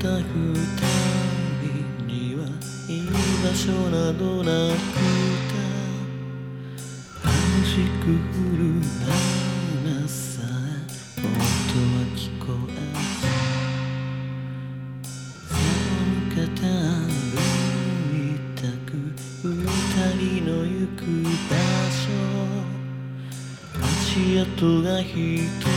た二人には居場所などなくた激しく降る花さえ音は聞こえず寒かった歩いたく二人の行く場所足跡が一つ